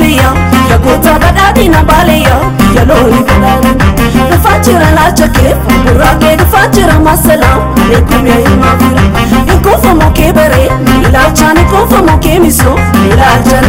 balio La gozza vagatina balio Ya lori kadani Da facira la chake Burrake da facira masala Ne kumya ilmavira In kofa mo kebere Ilachane kofa mo kemiso Ilachane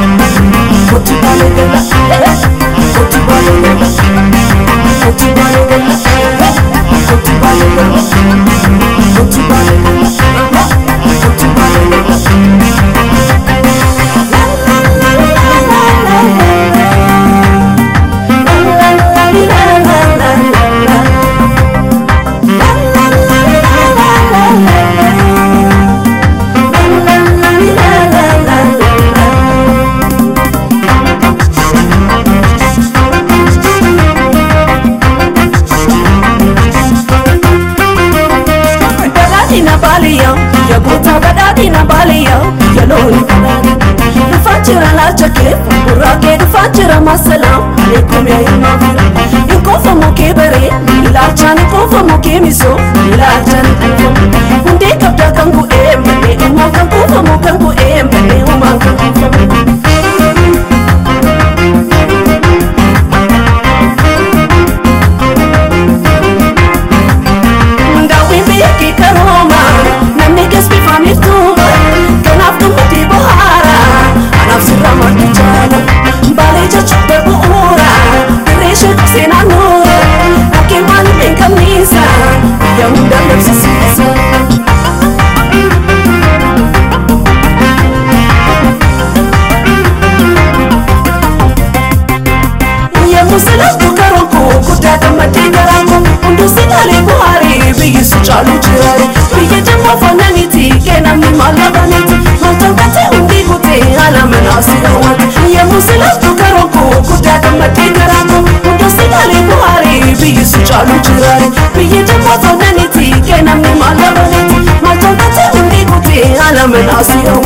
akkome maafira Inkofa mukee baree ilaalchaan inkofa mukee misoo ilaalchaan inkofa Hundee kabdaa em ku'ee malee immoo kan e, kuufamu e, kan ku'ee em. pasión